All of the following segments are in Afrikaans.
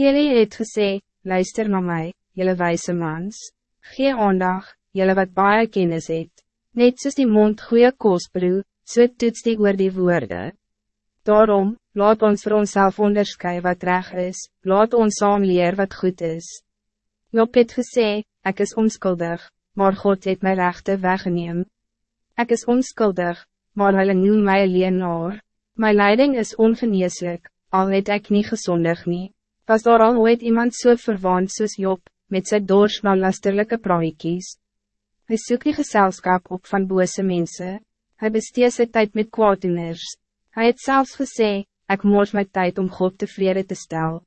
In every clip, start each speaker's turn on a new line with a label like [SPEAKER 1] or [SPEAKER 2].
[SPEAKER 1] Jullie het gesê, luister naar mij, jullie wijze mans. Gee aandag, jullie wat baie kennis het. Net soos die mond goeie koos broe, so toets die oor die woorde. Daarom, laat ons voor onszelf onderskui wat reg is, laat ons saam leer wat goed is. Job het gesê, ek is onskuldig, maar God het my rechte weggeneem. Ek is onskuldig, maar hulle noem my leenaar. My leiding is ongeneeslik, al het ek nie gezondig nie. Was daar al ooit iemand so verwaand soos Job, met sy dors na lasterlijke praaikies? Hy soek die geselskap op van bose mensen. Hij besteed sy tijd met kwaaddoeners. Hij het zelfs gesê, ik moet mijn tijd om God tevreden te stellen.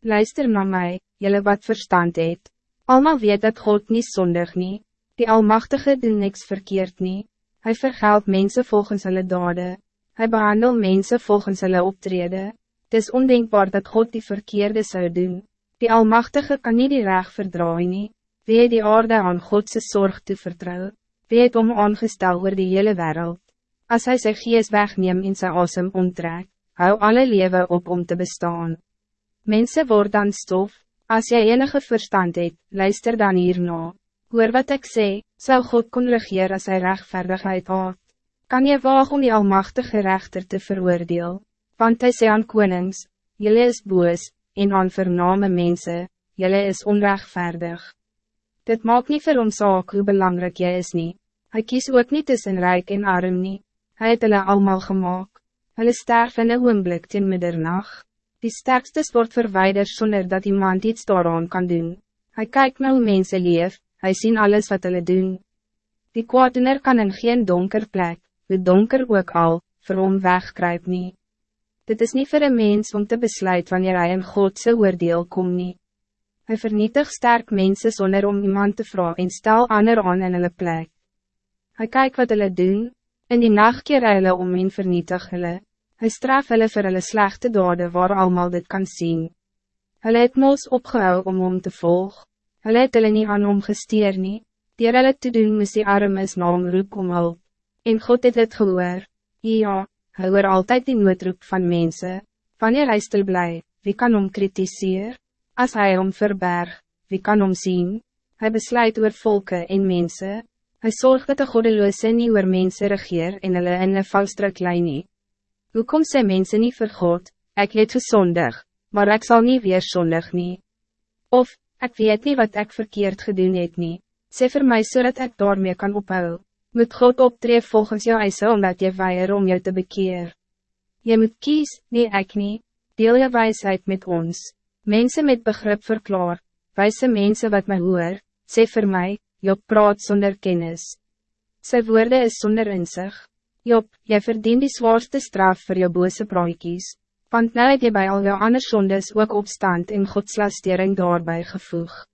[SPEAKER 1] Luister naar mij, jullie wat verstand het. Almal weet dat God niet zondig nie. Die Almachtige doet niks verkeerd nie. Hij vergeld mensen volgens hulle dade. Hij behandelt mensen volgens hulle optreden. Het is ondenkbaar dat God die verkeerde zou doen. Die Almachtige kan niet die reg verdraaien nie. Wie het die aarde aan Godse zorg te vertrouwen? Wie het om aangestel oor die hele wereld? Als hij sy gees wegneem in sy asem onttrek, hou alle leven op om te bestaan. Mensen worden dan stof, als jy enige verstand het, luister dan hierna. Hoor wat ik zeg, zou God kon regeer als hij rechtvaardigheid had? Kan je waag om die almachtige rechter te veroordeel? Want hij zei aan konings, jullie is boos, en aan vername mensen, jullie is onrechtvaardig. Dit maakt niet vir hom saak hoe belangrijk jy is nie. Hy kies ook niet tussen rijk en arm nie. Hy het hulle allemaal gemaakt. Hulle sterf in een oomblik teen middernacht. Die sterkste wordt verwijderd zonder dat iemand iets daaraan kan doen. Hij kijkt naar hoe mensen leef, hij ziet alles wat hulle doen. Die kwaaddoener kan in geen donker plek, hoe donker ook al, vir hom wegkruip nie. Dit is niet voor een mens om te besluiten wanneer hij een Godse oordeel kom nie. Hij vernietigt sterk mensen zonder om iemand te vragen en stel ander aan in hulle plek. Hij kijkt wat hulle doen, in die nacht keer hulle om en vernietig hulle. Hy straf hulle vir hulle slechte dade waar allemaal dit kan zien. Hulle het moos opgehou om om te volg. Hulle het hulle nie aan hom gesteer nie. Dier hulle te doen moes die armes naam roep om hulp. En God het het gehoor. Ja, hy hoor altyd die noodroep van mensen. Wanneer hy stil bly, wie kan hom kritiseer? As hy hom verberg, wie kan hom zien? Hij besluit oor volke en mensen. Hij zorgt dat de godeloose nie oor mense regeer en hulle in een valstrik lei nie. Hoe kom sy mense nie vir God, ek het gezondig, maar ik zal niet weer zondig nie. Of, ik weet niet wat ik verkeerd gedoen het nie, sê vir my so dat ek daarmee kan ophou. Moet God optree volgens jou eise omdat je weier om jou te bekeer. Je moet kies, nee ek nie, deel je wijsheid met ons. Mensen met begrip verklaar, wijze mensen wat mij hoor, sê vir my, Job praat zonder kennis. Sy woorde is zonder inzicht. Job, jy verdien die zwaarste straf voor jou bose praaikies, want nou het jy bij al jou ander sondes ook opstand en godslastering daarbij gevoegd.